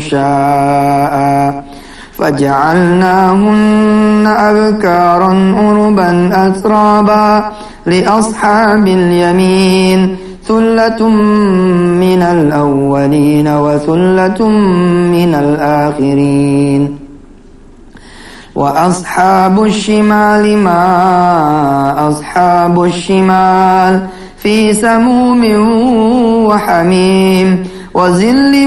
شاء فجعلناهن أبكارا عربا أترابا لأصحاب اليمين ثلة من الأولين وثلة من الآخرين وأصحاب الشمال ما أصحاب الشمال في سموم وحميم وزل